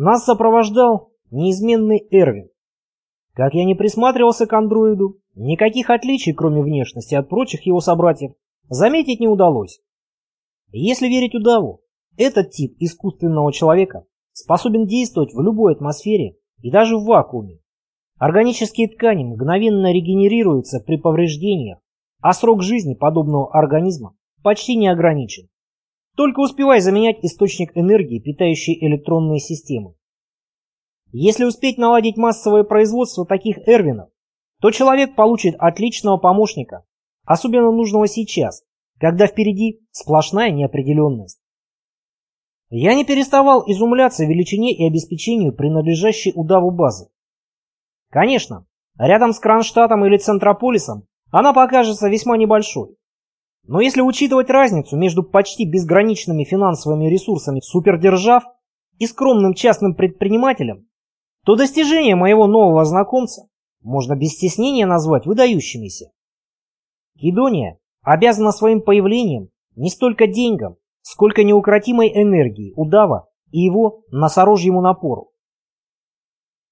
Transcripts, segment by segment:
Нас сопровождал неизменный Эрвин. Как я не присматривался к андроиду, никаких отличий, кроме внешности, от прочих его собратьев, заметить не удалось. Если верить удаву, этот тип искусственного человека способен действовать в любой атмосфере и даже в вакууме. Органические ткани мгновенно регенерируются при повреждениях, а срок жизни подобного организма почти не ограничен. Только успевай заменять источник энергии, питающий электронные системы. Если успеть наладить массовое производство таких Эрвинов, то человек получит отличного помощника, особенно нужного сейчас, когда впереди сплошная неопределенность. Я не переставал изумляться величине и обеспечению принадлежащей удаву базы. Конечно, рядом с Кронштадтом или Центрополисом она покажется весьма небольшой. Но если учитывать разницу между почти безграничными финансовыми ресурсами супердержав и скромным частным предпринимателем, то достижения моего нового знакомца можно без стеснения назвать выдающимися. Кедония обязана своим появлением не столько деньгам, сколько неукротимой энергии удава и его носорожьему напору.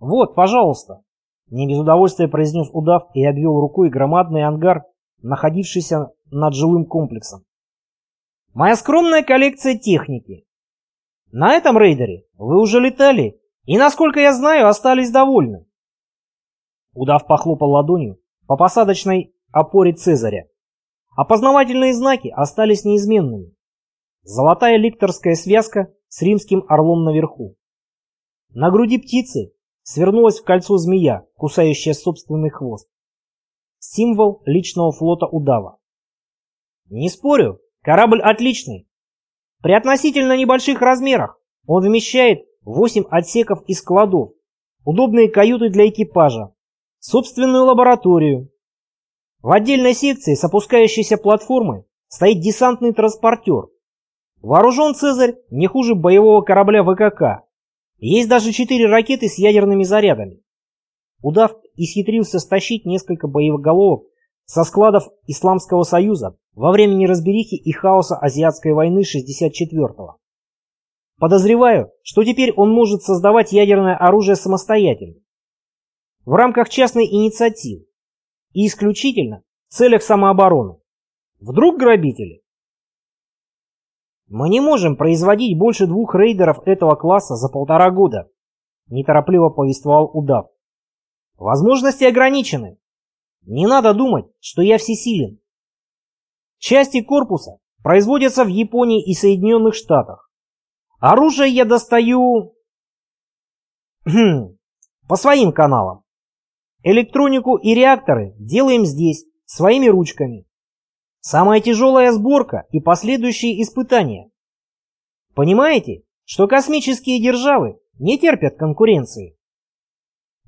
«Вот, пожалуйста», — не без удовольствия произнес удав и обвел рукой громадный ангар, находившийся над жилым комплексом. «Моя скромная коллекция техники. На этом рейдере вы уже летали и, насколько я знаю, остались довольны». Удав похлопал ладонью по посадочной опоре Цезаря. Опознавательные знаки остались неизменными. Золотая ликторская связка с римским орлом наверху. На груди птицы свернулась в кольцо змея, кусающая собственный хвост. Символ личного флота удава. Не спорю, корабль отличный. При относительно небольших размерах он вмещает 8 отсеков и складов, удобные каюты для экипажа, собственную лабораторию. В отдельной секции с опускающейся платформой стоит десантный транспортер, Вооружен Цезарь не хуже боевого корабля ВКК. Есть даже четыре ракеты с ядерными зарядами. Удав исхитрился стащить несколько боеголовок со складов Исламского Союза во время неразберихи и хаоса Азиатской войны 64-го. Подозреваю, что теперь он может создавать ядерное оружие самостоятельно. В рамках частной инициативы. И исключительно в целях самообороны. Вдруг грабители мы не можем производить больше двух рейдеров этого класса за полтора года, неторопливо повествовал удав. Возможности ограничены. Не надо думать, что я всесилен. Части корпуса производятся в Японии и Соединенных Штатах. Оружие я достаю... по своим каналам. Электронику и реакторы делаем здесь, своими ручками. Самая тяжелая сборка и последующие испытания. Понимаете, что космические державы не терпят конкуренции?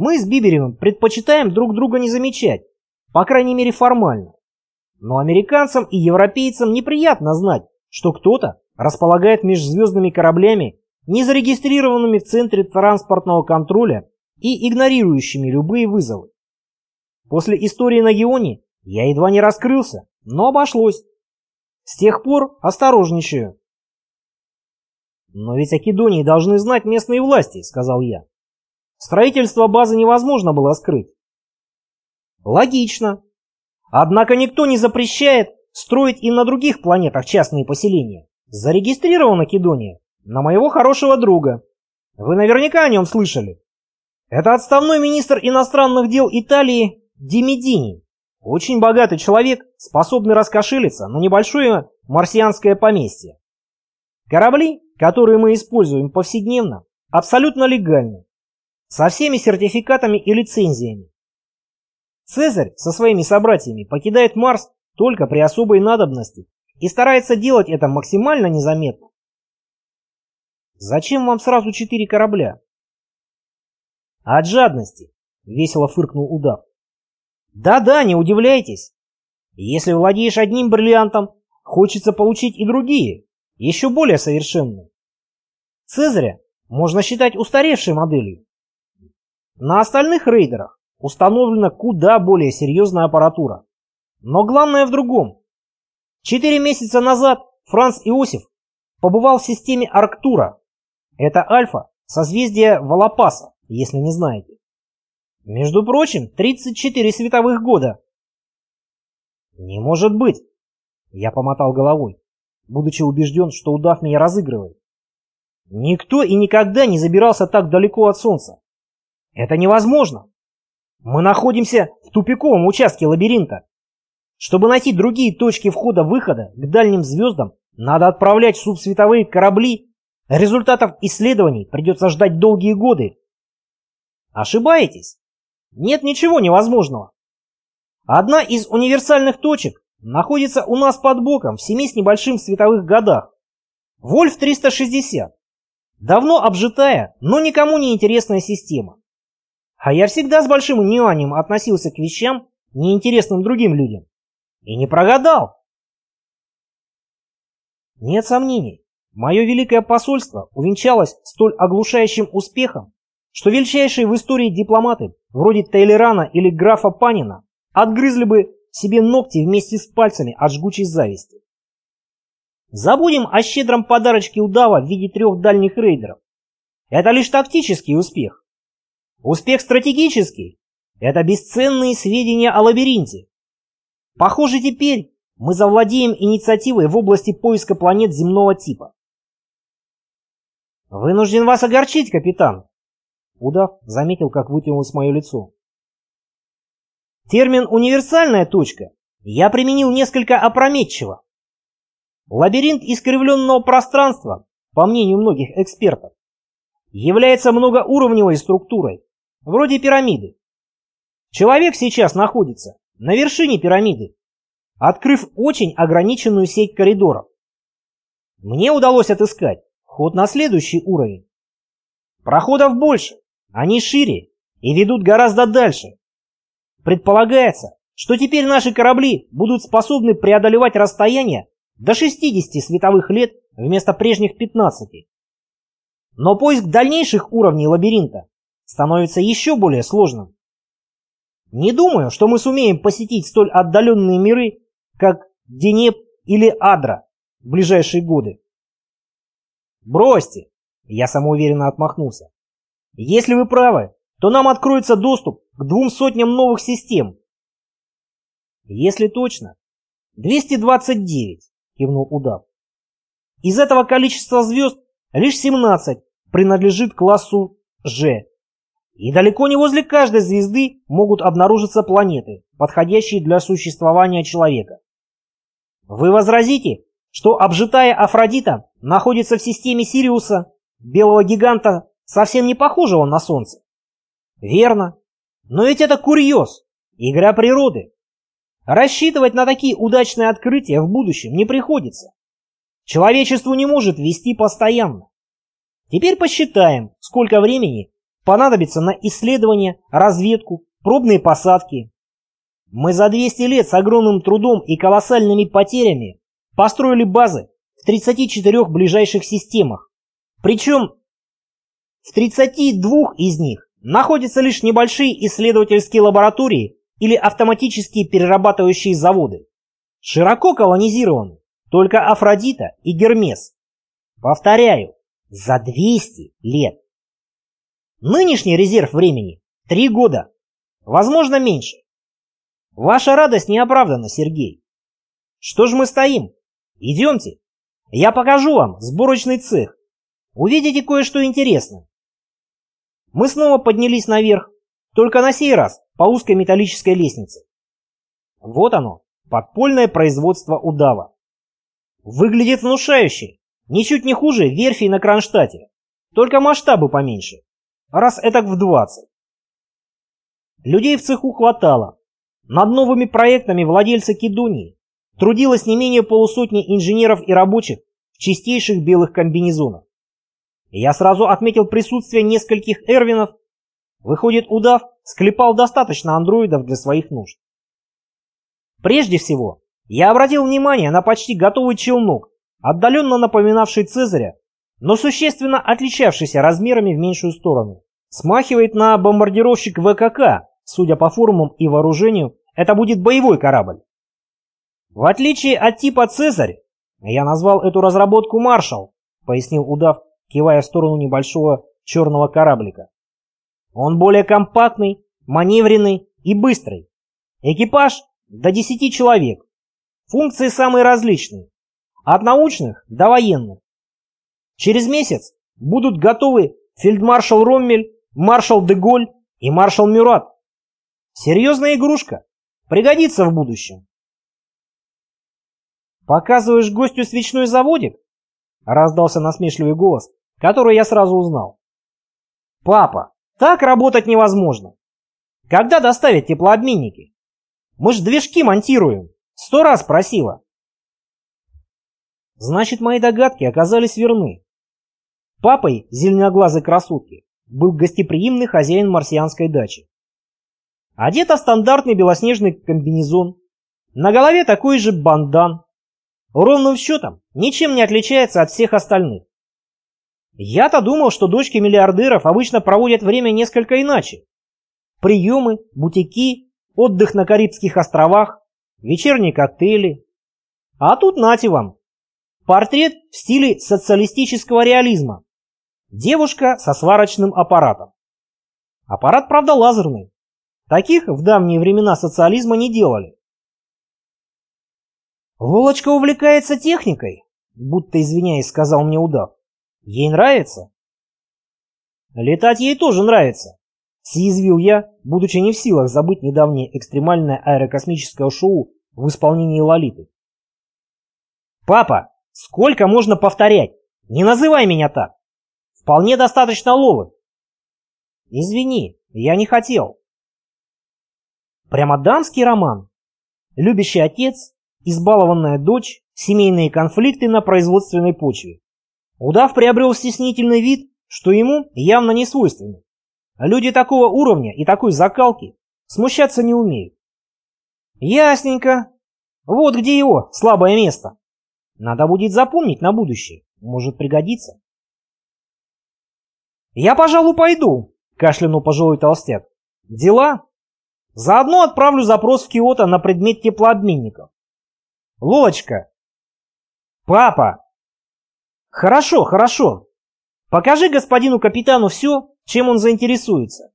Мы с Биберевым предпочитаем друг друга не замечать, по крайней мере формально. Но американцам и европейцам неприятно знать, что кто-то располагает межзвездными кораблями, не зарегистрированными в Центре транспортного контроля и игнорирующими любые вызовы. После истории на Геоне я едва не раскрылся, но обошлось. С тех пор осторожничаю. Но ведь Акидонии должны знать местные власти, сказал я. Строительство базы невозможно было скрыть. Логично. Однако никто не запрещает строить и на других планетах частные поселения. Зарегистрирована Кедония на моего хорошего друга. Вы наверняка о нем слышали. Это отставной министр иностранных дел Италии Демидини. Очень богатый человек, способный раскошелиться на небольшое марсианское поместье. Корабли, которые мы используем повседневно, абсолютно легальны, со всеми сертификатами и лицензиями. Цезарь со своими собратьями покидает Марс только при особой надобности и старается делать это максимально незаметно. Зачем вам сразу четыре корабля? От жадности, весело фыркнул удав. Да-да, не удивляйтесь. Если владеешь одним бриллиантом, хочется получить и другие, еще более совершенные. Цезаря можно считать устаревшей моделью. На остальных рейдерах установлена куда более серьезная аппаратура. Но главное в другом. Четыре месяца назад Франц Иосиф побывал в системе Арктура. Это альфа созвездие Волопаса, если не знаете. Между прочим, 34 световых года. Не может быть. Я помотал головой, будучи убежден, что удав меня разыгрывает. Никто и никогда не забирался так далеко от Солнца. Это невозможно. Мы находимся в тупиковом участке лабиринта. Чтобы найти другие точки входа-выхода к дальним звездам, надо отправлять субсветовые корабли. Результатов исследований придется ждать долгие годы. Ошибаетесь? Нет ничего невозможного. Одна из универсальных точек находится у нас под боком в семи с небольшим световых годах. Вольф 360. Давно обжитая, но никому не интересная система. А я всегда с большим вниманием относился к вещам, неинтересным другим людям. И не прогадал. Нет сомнений, мое великое посольство увенчалось столь оглушающим успехом, что величайшие в истории дипломаты, вроде Тейлерана или графа Панина, отгрызли бы себе ногти вместе с пальцами от жгучей зависти. Забудем о щедром подарочке удава в виде трех дальних рейдеров. Это лишь тактический успех. Успех стратегический – это бесценные сведения о лабиринте. Похоже, теперь мы завладеем инициативой в области поиска планет земного типа. «Вынужден вас огорчить, капитан!» Удав заметил, как вытянулось мое лицо. Термин «универсальная точка» я применил несколько опрометчиво. Лабиринт искривленного пространства, по мнению многих экспертов, является многоуровневой структурой, вроде пирамиды. Человек сейчас находится на вершине пирамиды, открыв очень ограниченную сеть коридоров. Мне удалось отыскать ход на следующий уровень. Проходов больше, они шире и ведут гораздо дальше. Предполагается, что теперь наши корабли будут способны преодолевать расстояние до 60 световых лет вместо прежних 15. Но поиск дальнейших уровней лабиринта становится еще более сложным. Не думаю, что мы сумеем посетить столь отдаленные миры, как Денеп или Адра в ближайшие годы. Бросьте, я самоуверенно отмахнулся. Если вы правы, то нам откроется доступ к двум сотням новых систем. Если точно, 229, кивнул удав. Из этого количества звезд лишь 17 принадлежит классу G. И далеко не возле каждой звезды могут обнаружиться планеты, подходящие для существования человека. Вы возразите, что обжитая Афродита находится в системе Сириуса, белого гиганта, совсем не похожего на Солнце? Верно. Но ведь это курьез, игра природы. Рассчитывать на такие удачные открытия в будущем не приходится. Человечеству не может вести постоянно. Теперь посчитаем, сколько времени понадобится на исследование, разведку, пробные посадки. Мы за 200 лет с огромным трудом и колоссальными потерями построили базы в 34 ближайших системах. Причем в 32 из них находятся лишь небольшие исследовательские лаборатории или автоматические перерабатывающие заводы. Широко колонизированы только Афродита и Гермес. Повторяю, за 200 лет. Нынешний резерв времени – 3 года, возможно меньше. Ваша радость не оправдана, Сергей. Что ж мы стоим? Идемте. Я покажу вам сборочный цех. Увидите кое-что интересное. Мы снова поднялись наверх, только на сей раз по узкой металлической лестнице. Вот оно, подпольное производство удава. Выглядит внушающе, Ничуть не хуже верфи на Кронштадте, только масштабы поменьше, раз этак в 20. Людей в цеху хватало. Над новыми проектами владельца Кедонии трудилось не менее полусотни инженеров и рабочих в чистейших белых комбинезонах. Я сразу отметил присутствие нескольких Эрвинов. Выходит, удав склепал достаточно андроидов для своих нужд. Прежде всего, я обратил внимание на почти готовый челнок, отдаленно напоминавший Цезаря, но существенно отличавшийся размерами в меньшую сторону. Смахивает на бомбардировщик ВКК, судя по формам и вооружению, это будет боевой корабль. В отличие от типа «Цезарь», я назвал эту разработку «Маршал», пояснил удав, кивая в сторону небольшого черного кораблика. Он более компактный, маневренный и быстрый. Экипаж до 10 человек. Функции самые различные. От научных до военных. Через месяц будут готовы фельдмаршал Роммель, маршал Деголь и маршал Мюрат. Серьезная игрушка. Пригодится в будущем. «Показываешь гостю свечной заводик?» Раздался насмешливый голос, который я сразу узнал. «Папа, так работать невозможно. Когда доставят теплообменники? Мы ж движки монтируем. Сто раз просила». Значит, мои догадки оказались верны. Папой зеленоглазой красотки был гостеприимный хозяин марсианской дачи. Одет в стандартный белоснежный комбинезон, на голове такой же бандан. Ровным счетом ничем не отличается от всех остальных. Я-то думал, что дочки миллиардеров обычно проводят время несколько иначе. Приемы, бутики, отдых на Карибских островах, вечерние коктейли. А тут нате вам. Портрет в стиле социалистического реализма. Девушка со сварочным аппаратом. Аппарат, правда, лазерный. Таких в давние времена социализма не делали. «Волочка увлекается техникой», будто извиняясь, сказал мне удав. «Ей нравится?» «Летать ей тоже нравится», съязвил я, будучи не в силах забыть недавнее экстремальное аэрокосмическое шоу в исполнении Лолиты. «Папа, сколько можно повторять? Не называй меня так!» Вполне достаточно ловок. Извини, я не хотел. Прямо дамский роман. Любящий отец, избалованная дочь, семейные конфликты на производственной почве. Удав приобрел стеснительный вид, что ему явно не свойственно. Люди такого уровня и такой закалки смущаться не умеют. Ясненько. Вот где его слабое место. Надо будет запомнить на будущее. Может пригодиться. «Я, пожалуй, пойду», — кашлянул пожилой толстяк. «Дела? Заодно отправлю запрос в Киото на предмет теплообменников». «Лолочка!» «Папа!» «Хорошо, хорошо. Покажи господину капитану все, чем он заинтересуется.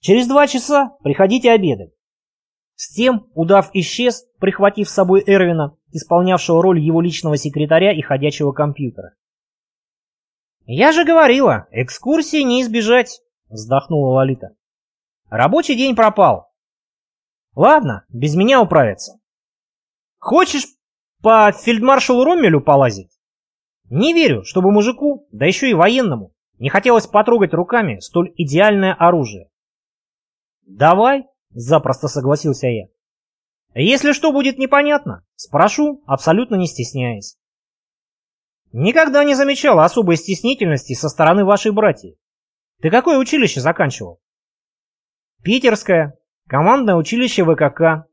Через два часа приходите обедать». С тем удав исчез, прихватив с собой Эрвина, исполнявшего роль его личного секретаря и ходячего компьютера. «Я же говорила, экскурсии не избежать», — вздохнула Лолита. «Рабочий день пропал. Ладно, без меня управиться. Хочешь по фельдмаршалу Роммелю полазить? Не верю, чтобы мужику, да еще и военному, не хотелось потрогать руками столь идеальное оружие. «Давай», — запросто согласился я. «Если что будет непонятно, спрошу, абсолютно не стесняясь». Никогда не замечала особой стеснительности со стороны вашей братьев. Ты какое училище заканчивал? Питерское. Командное училище ВКК.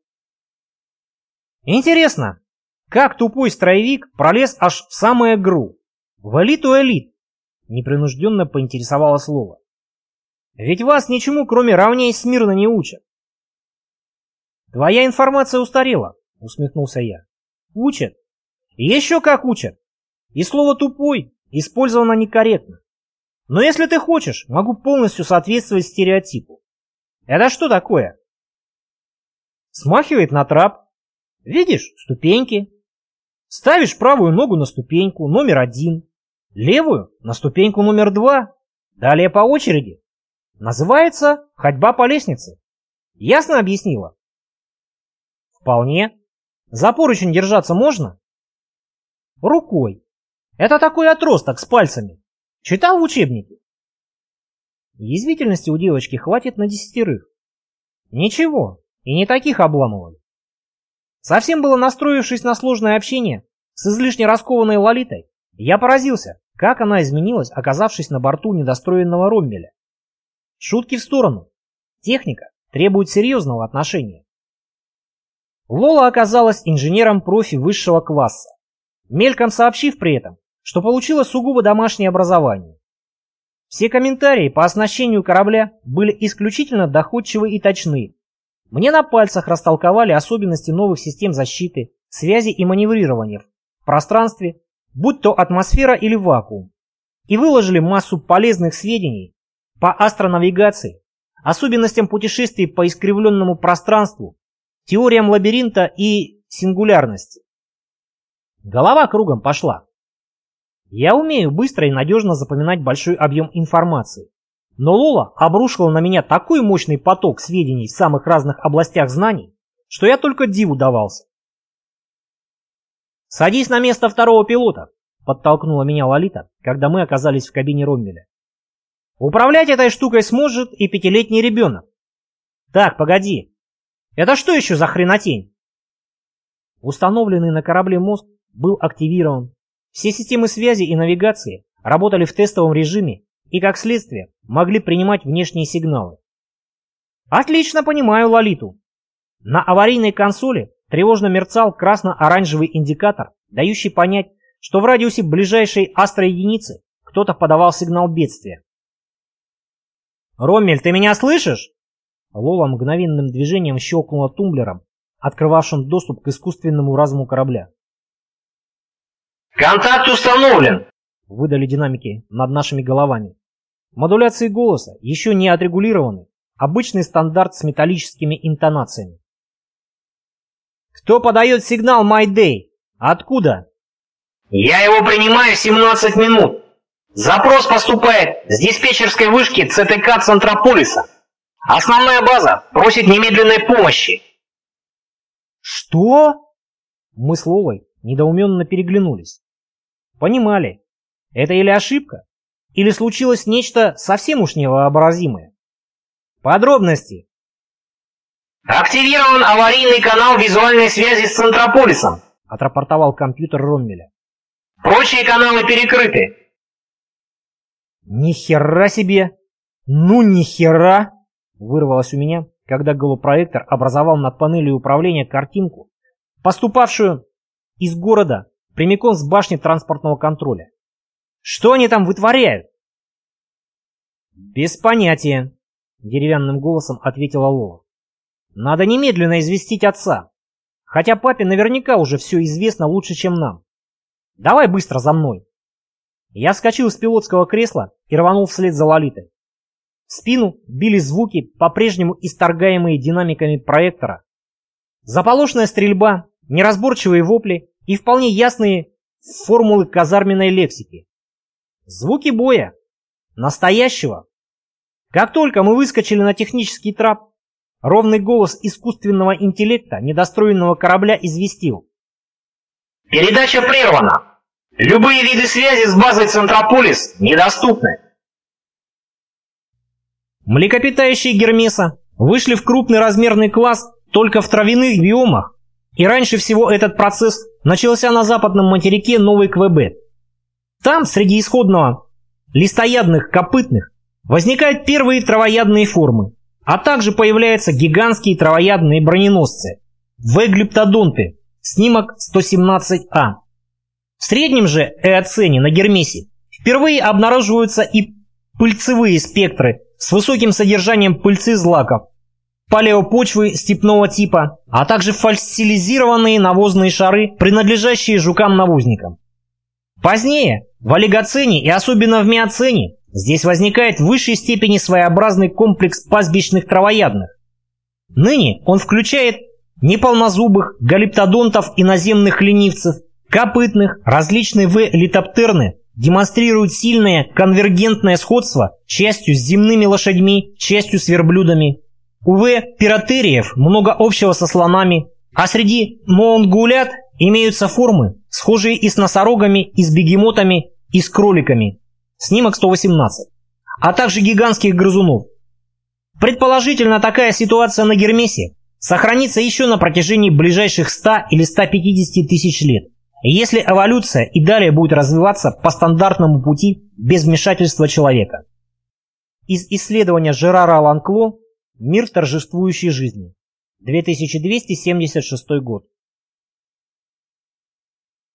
Интересно, как тупой строевик пролез аж в самое ГРУ? В элиту элит? Непринужденно поинтересовало слово. Ведь вас ничему, кроме равней смирно не учат. Твоя информация устарела, усмехнулся я. Учат. Еще как учат. И слово «тупой» использовано некорректно. Но если ты хочешь, могу полностью соответствовать стереотипу. Это что такое? Смахивает на трап. Видишь, ступеньки. Ставишь правую ногу на ступеньку номер один, левую на ступеньку номер два, далее по очереди. Называется ходьба по лестнице. Ясно объяснила? Вполне. За поручень держаться можно? Рукой. Это такой отросток с пальцами. Читал в учебнике? Язвительности у девочки хватит на десятерых. Ничего, и не таких обламывали. Совсем было настроившись на сложное общение с излишне раскованной Лолитой, я поразился, как она изменилась, оказавшись на борту недостроенного Роммеля. Шутки в сторону. Техника требует серьезного отношения. Лола оказалась инженером-профи высшего класса, мельком сообщив при этом, что получила сугубо домашнее образование. Все комментарии по оснащению корабля были исключительно доходчивы и точны. Мне на пальцах растолковали особенности новых систем защиты, связи и маневрирования в пространстве, будь то атмосфера или вакуум, и выложили массу полезных сведений, по астронавигации, особенностям путешествий по искривленному пространству, теориям лабиринта и сингулярности. Голова кругом пошла. Я умею быстро и надежно запоминать большой объем информации. Но Лола обрушила на меня такой мощный поток сведений в самых разных областях знаний, что я только диву давался. «Садись на место второго пилота», — подтолкнула меня Лолита, когда мы оказались в кабине Роммеля. «Управлять этой штукой сможет и пятилетний ребенок». «Так, погоди. Это что еще за хренотень?» Установленный на корабле мозг был активирован. Все системы связи и навигации работали в тестовом режиме и, как следствие, могли принимать внешние сигналы. Отлично понимаю Лолиту. На аварийной консоли тревожно мерцал красно-оранжевый индикатор, дающий понять, что в радиусе ближайшей астроединицы кто-то подавал сигнал бедствия. «Роммель, ты меня слышишь?» Лола мгновенным движением щелкнула тумблером, открывавшим доступ к искусственному разуму корабля. «Контакт установлен!» — выдали динамики над нашими головами. Модуляции голоса еще не отрегулированы, обычный стандарт с металлическими интонациями. «Кто подает сигнал Майдей? Откуда?» «Я его принимаю 17 минут. Запрос поступает с диспетчерской вышки ЦТК Центрополиса. Основная база просит немедленной помощи». «Что?» Мы с Лолой недоуменно переглянулись. Понимали, это или ошибка, или случилось нечто совсем уж невообразимое. Подробности. «Активирован аварийный канал визуальной связи с Центрополисом», отрапортовал компьютер Роммеля. «Прочие каналы перекрыты». «Ни хера себе! Ну ни хера!» вырвалось у меня, когда голопроектор образовал над панелью управления картинку, поступавшую из города прямиком с башни транспортного контроля. Что они там вытворяют? Без понятия, деревянным голосом ответила Лола. Надо немедленно известить отца. Хотя папе наверняка уже все известно лучше, чем нам. Давай быстро за мной. Я вскочил с пилотского кресла и рванул вслед за Лолитой. В спину били звуки, по-прежнему исторгаемые динамиками проектора. Заполошная стрельба, неразборчивые вопли и вполне ясные формулы казарменной лексики. Звуки боя. Настоящего. Как только мы выскочили на технический трап, ровный голос искусственного интеллекта недостроенного корабля известил. «Передача прервана. Любые виды связи с базой Центрополис недоступны». Млекопитающие Гермеса вышли в крупный размерный класс только в травяных биомах, и раньше всего этот процесс начался на западном материке Новой Квебек. Там, среди исходного листоядных копытных, возникают первые травоядные формы, а также появляются гигантские травоядные броненосцы, веглиптодонты, снимок 117А. В среднем же эоцене на Гермесе впервые обнаруживаются и пыльцевые спектры с высоким содержанием пыльцы злаков, палеопочвы степного типа, а также фасилизированные навозные шары, принадлежащие жукам-навозникам. Позднее, в олигоцене и особенно в миоцене, здесь возникает в высшей степени своеобразный комплекс пастбищных травоядных. Ныне он включает неполнозубых, галиптодонтов и наземных ленивцев, копытных, различные В-литоптерны, демонстрируют сильное конвергентное сходство частью с земными лошадьми, частью с верблюдами. У В-пиратериев много общего со слонами, а среди монгулят имеются формы, схожие и с носорогами, и с бегемотами, и с кроликами. Снимок 118. А также гигантских грызунов. Предположительно, такая ситуация на Гермесе сохранится еще на протяжении ближайших 100 или 150 тысяч лет, если эволюция и далее будет развиваться по стандартному пути без вмешательства человека. Из исследования Жерара Ланкло «Мир торжествующей жизни», 2276 год.